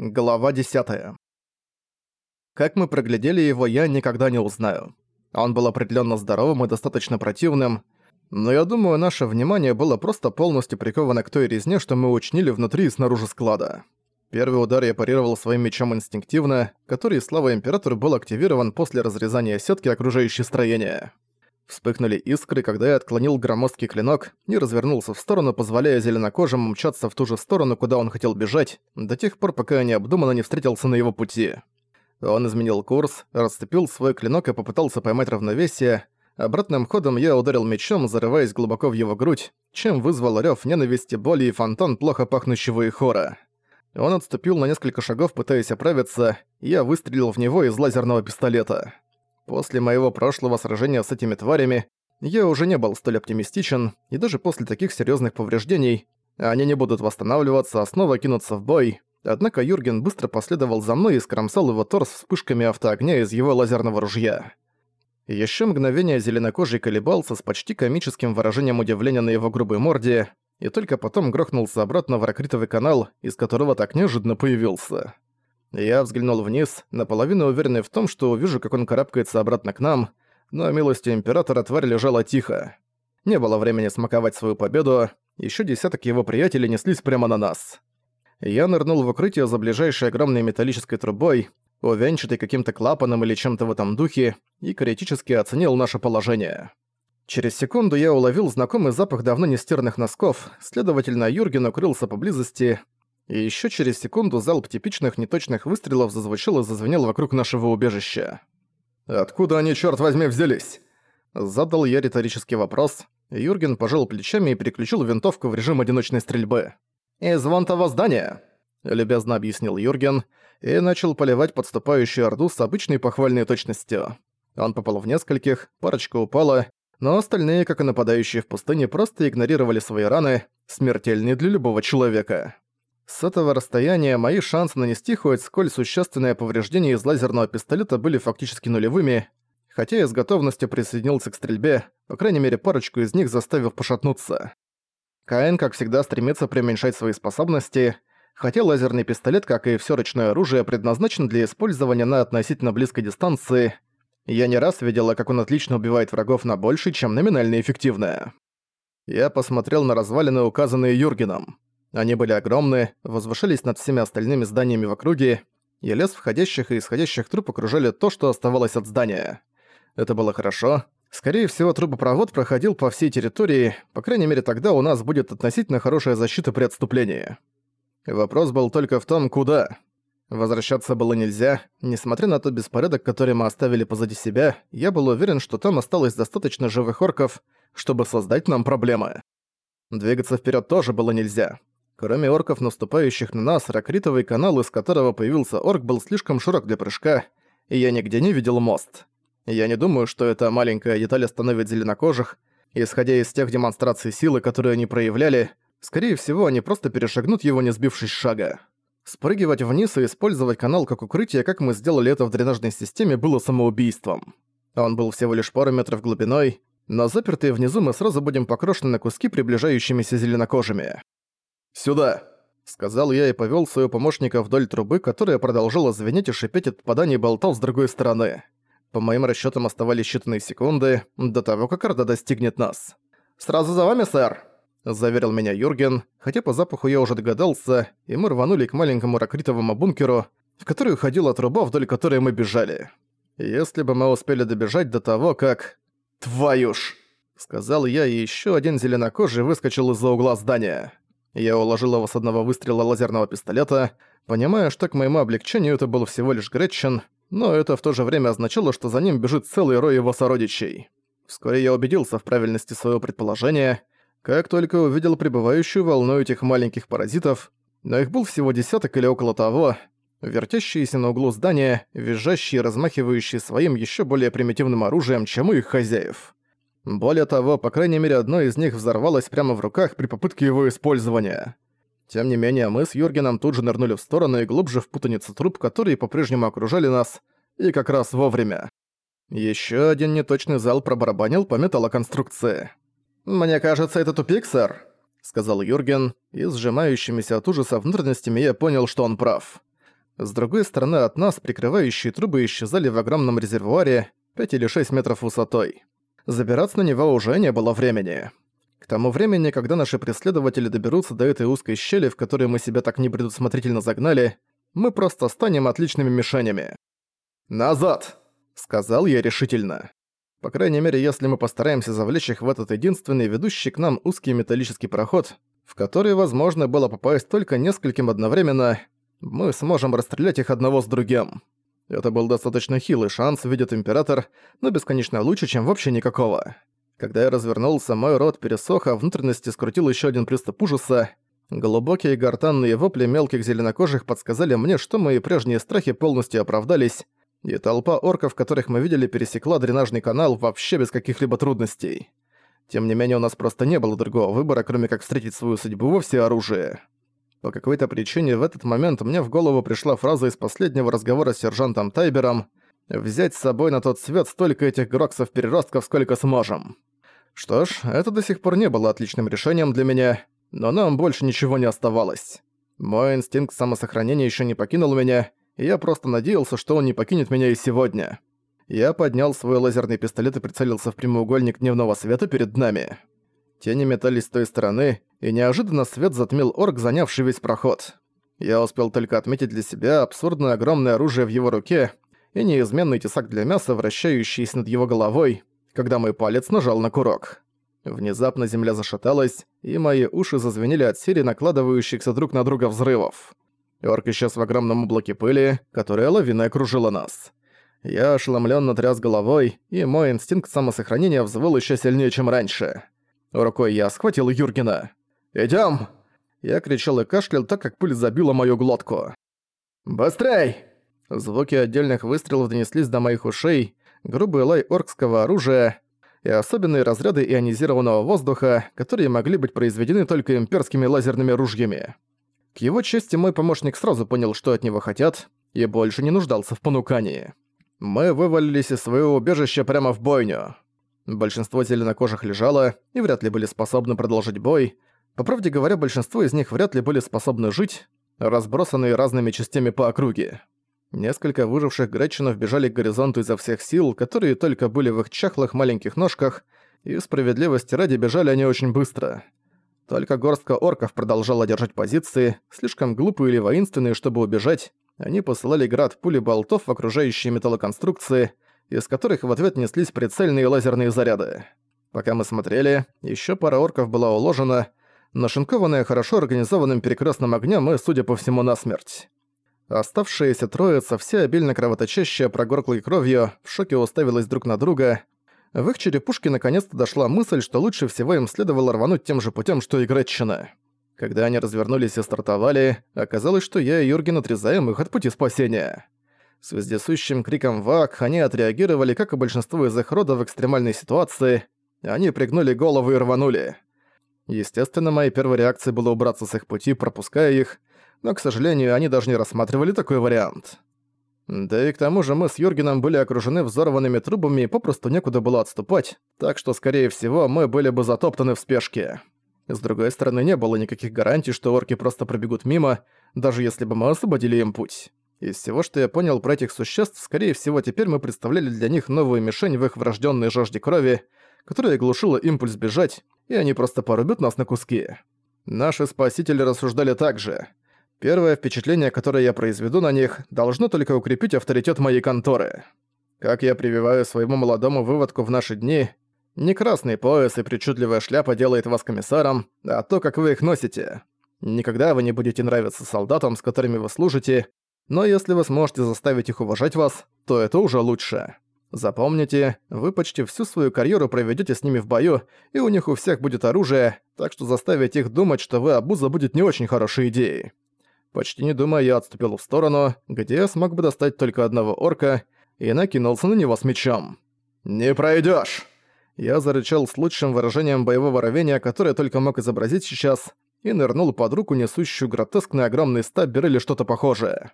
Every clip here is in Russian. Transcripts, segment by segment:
Глава 10. Как мы проглядели его, я никогда не узнаю. Он был определенно здоровым и достаточно противным, но я думаю, наше внимание было просто полностью приковано к той резне, что мы учинили внутри и снаружи склада. Первый удар я парировал своим мечом инстинктивно, который, слава Императору, был активирован после разрезания сетки окружающей строения. Вспыхнули искры, когда я отклонил громоздкий клинок и развернулся в сторону, позволяя зеленокожим мчаться в ту же сторону, куда он хотел бежать, до тех пор, пока я необдуманно не встретился на его пути. Он изменил курс, расцепил свой клинок и попытался поймать равновесие. Обратным ходом я ударил мечом, зарываясь глубоко в его грудь, чем вызвал рёв ненависти, боли и фонтан плохо пахнущего ихора. Он отступил на несколько шагов, пытаясь оправиться, и я выстрелил в него из лазерного пистолета. После моего прошлого сражения с этими тварями я уже не был столь оптимистичен, и даже после таких серьезных повреждений они не будут восстанавливаться, а снова кинуться в бой. Однако Юрген быстро последовал за мной и скромсал его торс вспышками автоогня из его лазерного ружья. Еще мгновение зеленокожий колебался с почти комическим выражением удивления на его грубой морде, и только потом грохнулся обратно в ракритовый канал, из которого так неожиданно появился. Я взглянул вниз, наполовину уверенный в том, что увижу, как он карабкается обратно к нам, но милостью Императора тварь лежала тихо. Не было времени смаковать свою победу, еще десяток его приятелей неслись прямо на нас. Я нырнул в укрытие за ближайшей огромной металлической трубой, увенчатой каким-то клапаном или чем-то в этом духе, и критически оценил наше положение. Через секунду я уловил знакомый запах давно нестиранных носков, следовательно, Юрген укрылся поблизости, и еще через секунду залп типичных неточных выстрелов зазвучал и зазвенел вокруг нашего убежища. «Откуда они, черт возьми, взялись?» Задал я риторический вопрос. Юрген пожал плечами и переключил винтовку в режим одиночной стрельбы. «Из вон того здания», — любезно объяснил Юрген, и начал поливать подступающую орду с обычной похвальной точностью. Он попал в нескольких, парочка упала, но остальные, как и нападающие в пустыне, просто игнорировали свои раны, смертельные для любого человека. С этого расстояния мои шансы нанести хоть сколь существенное повреждение из лазерного пистолета были фактически нулевыми, хотя я с готовностью присоединился к стрельбе, по крайней мере парочку из них заставив пошатнуться. Каин, как всегда, стремится преуменьшать свои способности, хотя лазерный пистолет, как и все ручное оружие, предназначен для использования на относительно близкой дистанции. Я не раз видела, как он отлично убивает врагов на больше, чем номинально эффективное. Я посмотрел на развалины, указанные Юргеном. Они были огромны, возвышались над всеми остальными зданиями в округе, и лес входящих и исходящих труб окружали то, что оставалось от здания. Это было хорошо. Скорее всего, трубопровод проходил по всей территории, по крайней мере тогда у нас будет относительно хорошая защита при отступлении. Вопрос был только в том, куда. Возвращаться было нельзя. Несмотря на тот беспорядок, который мы оставили позади себя, я был уверен, что там осталось достаточно живых орков, чтобы создать нам проблемы. Двигаться вперед тоже было нельзя. Кроме орков, наступающих на нас, ракритовый канал, из которого появился орк, был слишком широк для прыжка, и я нигде не видел мост. Я не думаю, что эта маленькая деталь остановит зеленокожих. Исходя из тех демонстраций силы, которые они проявляли, скорее всего, они просто перешагнут его, не сбившись шага. Спрыгивать вниз и использовать канал как укрытие, как мы сделали это в дренажной системе, было самоубийством. Он был всего лишь пару метров глубиной, но запертые внизу мы сразу будем покрошены на куски приближающимися зеленокожими. «Сюда!» — сказал я и повёл своего помощника вдоль трубы, которая продолжала звенеть и шипеть от попаданий болтов с другой стороны. По моим расчётам оставались считанные секунды до того, как Орда достигнет нас. «Сразу за вами, сэр!» — заверил меня Юрген, хотя по запаху я уже догадался, и мы рванули к маленькому ракритовому бункеру, в который уходила труба, вдоль которой мы бежали. Если бы мы успели добежать до того, как... «Твою ж!» — сказал я, и ещё один зеленокожий выскочил из-за угла здания. Я уложил его с одного выстрела лазерного пистолета, понимая, что к моему облегчению это был всего лишь Гретчен, но это в то же время означало, что за ним бежит целый рой его сородичей. Вскоре я убедился в правильности своего предположения, как только увидел прибывающую волну этих маленьких паразитов, но их был всего десяток или около того, вертящиеся на углу здания, визжащие и размахивающие своим еще более примитивным оружием, чем у их хозяев. Более того, по крайней мере, одно из них взорвалось прямо в руках при попытке его использования. Тем не менее, мы с Юргеном тут же нырнули в сторону и глубже в путаницу труб, которые по-прежнему окружали нас, и как раз вовремя. Еще один неточный зал пробарабанил по металлоконструкции. «Мне кажется, это тупик, сэр», — сказал Юрген, и сжимающимися от ужаса внутренностями я понял, что он прав. С другой стороны от нас прикрывающие трубы исчезали в огромном резервуаре 5 или 6 метров высотой. Забираться на него уже не было времени. К тому времени, когда наши преследователи доберутся до этой узкой щели, в которой мы себя так непредусмотрительно загнали, мы просто станем отличными мишенями. «Назад!» — сказал я решительно. По крайней мере, если мы постараемся завлечь их в этот единственный ведущий к нам узкий металлический проход, в который возможно было попасть только нескольким одновременно, мы сможем расстрелять их одного с другим. Это был достаточно хилый шанс, видит Император, но бесконечно лучше, чем вообще никакого. Когда я развернулся, мой рот пересох, а внутренности скрутил еще один приступ ужаса. Глубокие гортанные вопли мелких зеленокожих подсказали мне, что мои прежние страхи полностью оправдались, и толпа орков, которых мы видели, пересекла дренажный канал вообще без каких-либо трудностей. Тем не менее, у нас просто не было другого выбора, кроме как встретить свою судьбу во всеоружие. По какой-то причине в этот момент мне в голову пришла фраза из последнего разговора с сержантом Тайбером «Взять с собой на тот свет столько этих гроксов-переростков, сколько сможем». Что ж, это до сих пор не было отличным решением для меня, но нам больше ничего не оставалось. Мой инстинкт самосохранения еще не покинул меня, и я просто надеялся, что он не покинет меня и сегодня. Я поднял свой лазерный пистолет и прицелился в прямоугольник дневного света перед нами. Тени метались с той стороны, и неожиданно свет затмил орк, занявший весь проход. Я успел только отметить для себя абсурдное огромное оружие в его руке и неизменный тесак для мяса, вращающийся над его головой, когда мой палец нажал на курок. Внезапно земля зашаталась, и мои уши зазвенели от серии накладывающихся друг на друга взрывов. Орк исчез в огромном облаке пыли, которая лавиной окружила нас. Я ошеломленно тряс головой, и мой инстинкт самосохранения взвыл еще сильнее, чем раньше. Рукой я схватил Юргена. Идем! Я кричал и кашлял так, как пыль забила мою глотку. «Быстрей!» Звуки отдельных выстрелов донеслись до моих ушей, грубый лай оркского оружия и особенные разряды ионизированного воздуха, которые могли быть произведены только имперскими лазерными ружьями. К его чести мой помощник сразу понял, что от него хотят, и больше не нуждался в понукании. Мы вывалились из своего убежища прямо в бойню. Большинство зеленокожих лежало и вряд ли были способны продолжить бой. По правде говоря, большинство из них вряд ли были способны жить, разбросанные разными частями по округе. Несколько выживших гречинов бежали к горизонту изо всех сил, которые только были в их чахлых маленьких ножках, и справедливости ради бежали они очень быстро. Только горстка орков продолжала держать позиции, слишком глупые или воинственные, чтобы убежать. Они посылали град пули болтов в окружающие металлоконструкции, из которых в ответ неслись прицельные лазерные заряды. Пока мы смотрели, еще пара орков была уложена, нашинкованная хорошо организованным перекрестным огнем и, судя по всему, насмерть. Оставшиеся троица, все обильно кровоточащая прогорклой кровью, в шоке уставилась друг на друга — в их черепушке наконец-то дошла мысль, что лучше всего им следовало рвануть тем же путем, что и Гретчина. Когда они развернулись и стартовали, оказалось, что я и Юрген отрезаем их от пути спасения. С вездесущим криком «Вак» они отреагировали, как и большинство из их рода в экстремальной ситуации. Они пригнули голову и рванули. Естественно, моей первой реакцией было убраться с их пути, пропуская их, но, к сожалению, они даже не рассматривали такой вариант. Да и к тому же мы с Юргеном были окружены взорванными трубами и попросту некуда было отступать, так что, скорее всего, мы были бы затоптаны в спешке. С другой стороны, не было никаких гарантий, что орки просто пробегут мимо, даже если бы мы освободили им путь. Из всего, что я понял про этих существ, скорее всего, теперь мы представляли для них новую мишень в их врожденной жажде крови, которая глушила импульс бежать, и они просто порубят нас на куски. Наши спасители рассуждали так же. Первое впечатление, которое я произведу на них, должно только укрепить авторитет моей конторы. Как я прививаю своему молодому выводку в наши дни, не красный пояс и причудливая шляпа делает вас комиссаром, а то, как вы их носите. Никогда вы не будете нравиться солдатам, с которыми вы служите, но если вы сможете заставить их уважать вас, то это уже лучше. Запомните, вы почти всю свою карьеру проведете с ними в бою, и у них у всех будет оружие, так что заставить их думать, что вы обуза будет не очень хорошей идеей. Почти не думая, я отступил в сторону, где я смог бы достать только одного орка, и накинулся на него с мечом. «Не пройдёшь!» Я зарычал с лучшим выражением боевого рвения, которое только мог изобразить сейчас, и нырнул под руку, несущую гротескный огромный стаббер или что-то похожее.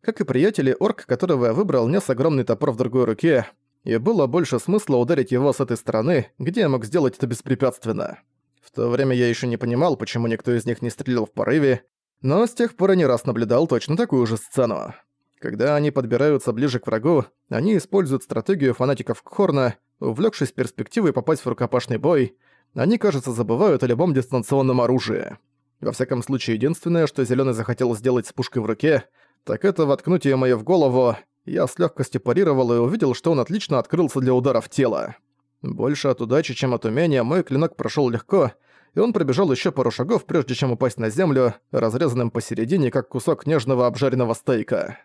Как и приятели, орк, которого я выбрал, нес огромный топор в другой руке, и было больше смысла ударить его с этой стороны, где я мог сделать это беспрепятственно. В то время я еще не понимал, почему никто из них не стрелял в порыве, Но с тех пор я не раз наблюдал точно такую же сцену. Когда они подбираются ближе к врагу, они используют стратегию фанатиков Кхорна, увлёкшись перспективой попасть в рукопашный бой, они, кажется, забывают о любом дистанционном оружии. Во всяком случае, единственное, что Зелёный захотел сделать с пушкой в руке, так это воткнуть её моё в голову. Я с лёгкостью парировал и увидел, что он отлично открылся для удара в тело. Больше от удачи, чем от умения, мой клинок прошёл легко, и он пробежал ещё пару шагов, прежде чем упасть на землю, разрезанным посередине, как кусок нежного обжаренного стейка.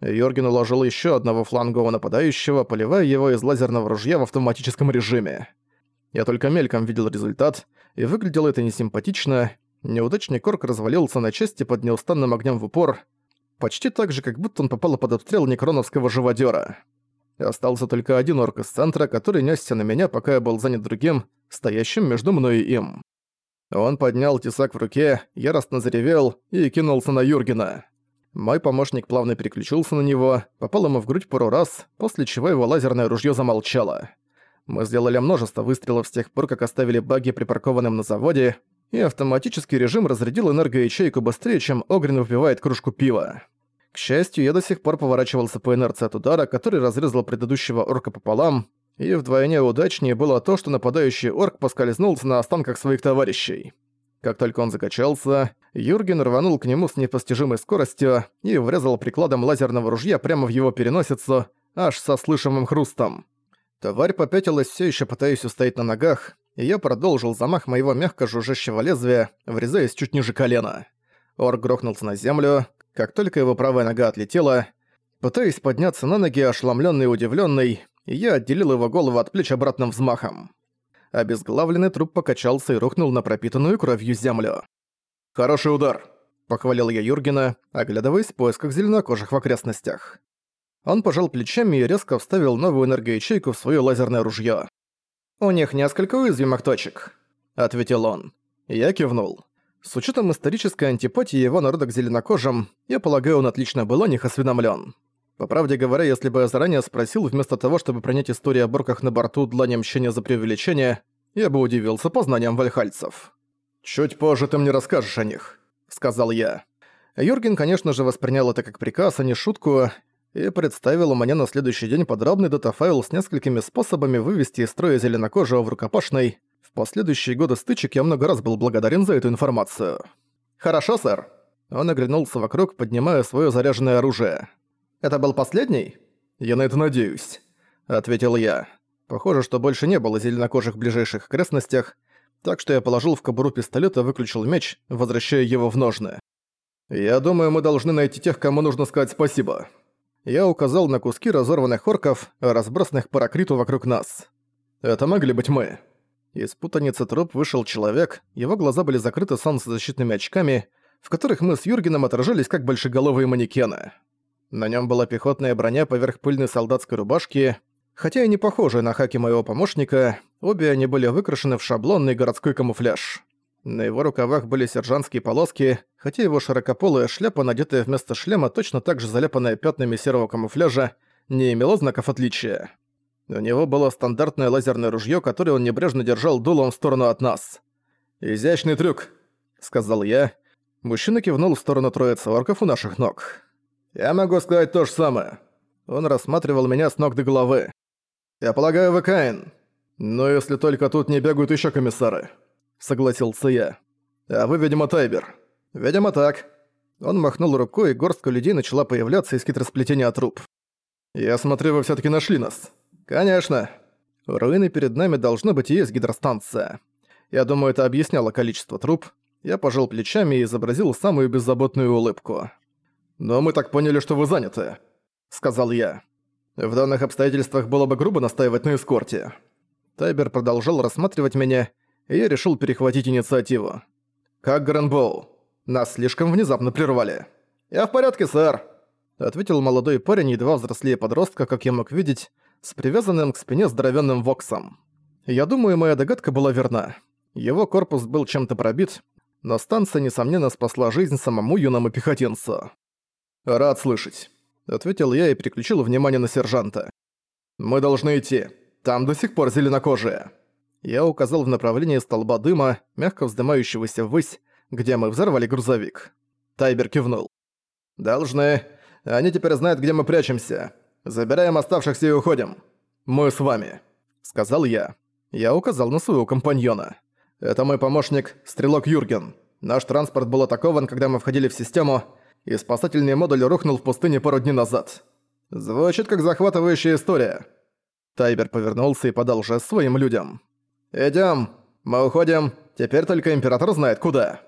Йорген уложил ещё одного флангового нападающего, поливая его из лазерного ружья в автоматическом режиме. Я только мельком видел результат, и выглядело это несимпатично, Неудачный корк развалился на части под неустанным огнем в упор, почти так же, как будто он попал под обстрел некроновского живодёра. Остался только один орк из центра, который нёсся на меня, пока я был занят другим, стоящим между мной и им. Он поднял тесак в руке, яростно заревел и кинулся на Юргена. Мой помощник плавно переключился на него, попал ему в грудь пару раз, после чего его лазерное ружье замолчало. Мы сделали множество выстрелов с тех пор, как оставили баги припаркованным на заводе, и автоматический режим разрядил энергоячейку быстрее, чем Огрин выпивает кружку пива. К счастью, я до сих пор поворачивался по инерции от удара, который разрезал предыдущего орка пополам, и вдвойне удачнее было то, что нападающий орк поскользнулся на останках своих товарищей. Как только он закачался, Юрген рванул к нему с непостижимой скоростью и врезал прикладом лазерного ружья прямо в его переносицу, аж со слышимым хрустом. Тварь попятилась все еще пытаясь устоять на ногах, и я продолжил замах моего мягко жужжащего лезвия, врезаясь чуть ниже колена. Орк грохнулся на землю, как только его правая нога отлетела, пытаясь подняться на ноги, ошеломлённый и удивлённый, я отделил его голову от плеч обратным взмахом. Обезглавленный труп покачался и рухнул на пропитанную кровью землю. «Хороший удар!» – похвалил я Юргена, оглядываясь в поисках зеленокожих в окрестностях. Он пожал плечами и резко вставил новую энергоячейку в своё лазерное ружьё. «У них несколько уязвимых точек», — ответил он. Я кивнул. С учетом исторической антипатии его народа к зеленокожим, я полагаю, он отлично был о них осведомлен. По правде говоря, если бы я заранее спросил, вместо того, чтобы принять историю о борках на борту для мщения за преувеличение, я бы удивился познаниям вальхальцев. «Чуть позже ты мне расскажешь о них», — сказал я. Юрген, конечно же, воспринял это как приказ, а не шутку, и представил мне на следующий день подробный датафайл с несколькими способами вывести из строя зеленокожего в рукопашной. В последующие годы стычек я много раз был благодарен за эту информацию. «Хорошо, сэр». Он оглянулся вокруг, поднимая свое заряженное оружие. «Это был последний?» «Я на это надеюсь», — ответил я. Похоже, что больше не было зеленокожих в ближайших окрестностях, так что я положил в кобуру пистолет и выключил меч, возвращая его в ножны. «Я думаю, мы должны найти тех, кому нужно сказать спасибо», я указал на куски разорванных орков, разбросанных по ракриту вокруг нас. Это могли быть мы. Из путаницы труп вышел человек, его глаза были закрыты солнцезащитными очками, в которых мы с Юргеном отражались как большеголовые манекены. На нем была пехотная броня поверх пыльной солдатской рубашки, хотя и не похожая на хаки моего помощника, обе они были выкрашены в шаблонный городской камуфляж. На его рукавах были сержантские полоски, хотя его широкополая шляпа, надетая вместо шлема, точно так же заляпанная пятнами серого камуфляжа, не имела знаков отличия. У него было стандартное лазерное ружье, которое он небрежно держал дулом в сторону от нас. «Изящный трюк», — сказал я. Мужчина кивнул в сторону троицы орков у наших ног. «Я могу сказать то же самое». Он рассматривал меня с ног до головы. «Я полагаю, вы Каин. Но если только тут не бегают еще комиссары» согласился я. «А вы, видимо, Тайбер». «Видимо, так». Он махнул рукой, и горстка людей начала появляться из хитросплетения труб. «Я смотрю, вы все таки нашли нас». «Конечно». Руины перед нами должно быть и есть гидростанция. Я думаю, это объясняло количество труб. Я пожал плечами и изобразил самую беззаботную улыбку. «Но мы так поняли, что вы заняты», — сказал я. «В данных обстоятельствах было бы грубо настаивать на эскорте». Тайбер продолжал рассматривать меня, и я решил перехватить инициативу. «Как Гренбоу? Нас слишком внезапно прервали». «Я в порядке, сэр», — ответил молодой парень, едва взрослее подростка, как я мог видеть, с привязанным к спине здоровенным воксом. Я думаю, моя догадка была верна. Его корпус был чем-то пробит, но станция, несомненно, спасла жизнь самому юному пехотинцу. «Рад слышать», — ответил я и переключил внимание на сержанта. «Мы должны идти. Там до сих пор зеленокожие». Я указал в направлении столба дыма, мягко вздымающегося ввысь, где мы взорвали грузовик. Тайбер кивнул. «Должны. Они теперь знают, где мы прячемся. Забираем оставшихся и уходим. Мы с вами», — сказал я. Я указал на своего компаньона. «Это мой помощник, стрелок Юрген. Наш транспорт был атакован, когда мы входили в систему, и спасательный модуль рухнул в пустыне пару дней назад. Звучит как захватывающая история». Тайбер повернулся и подал жест своим людям. «Идём. Мы уходим. Теперь только Император знает куда».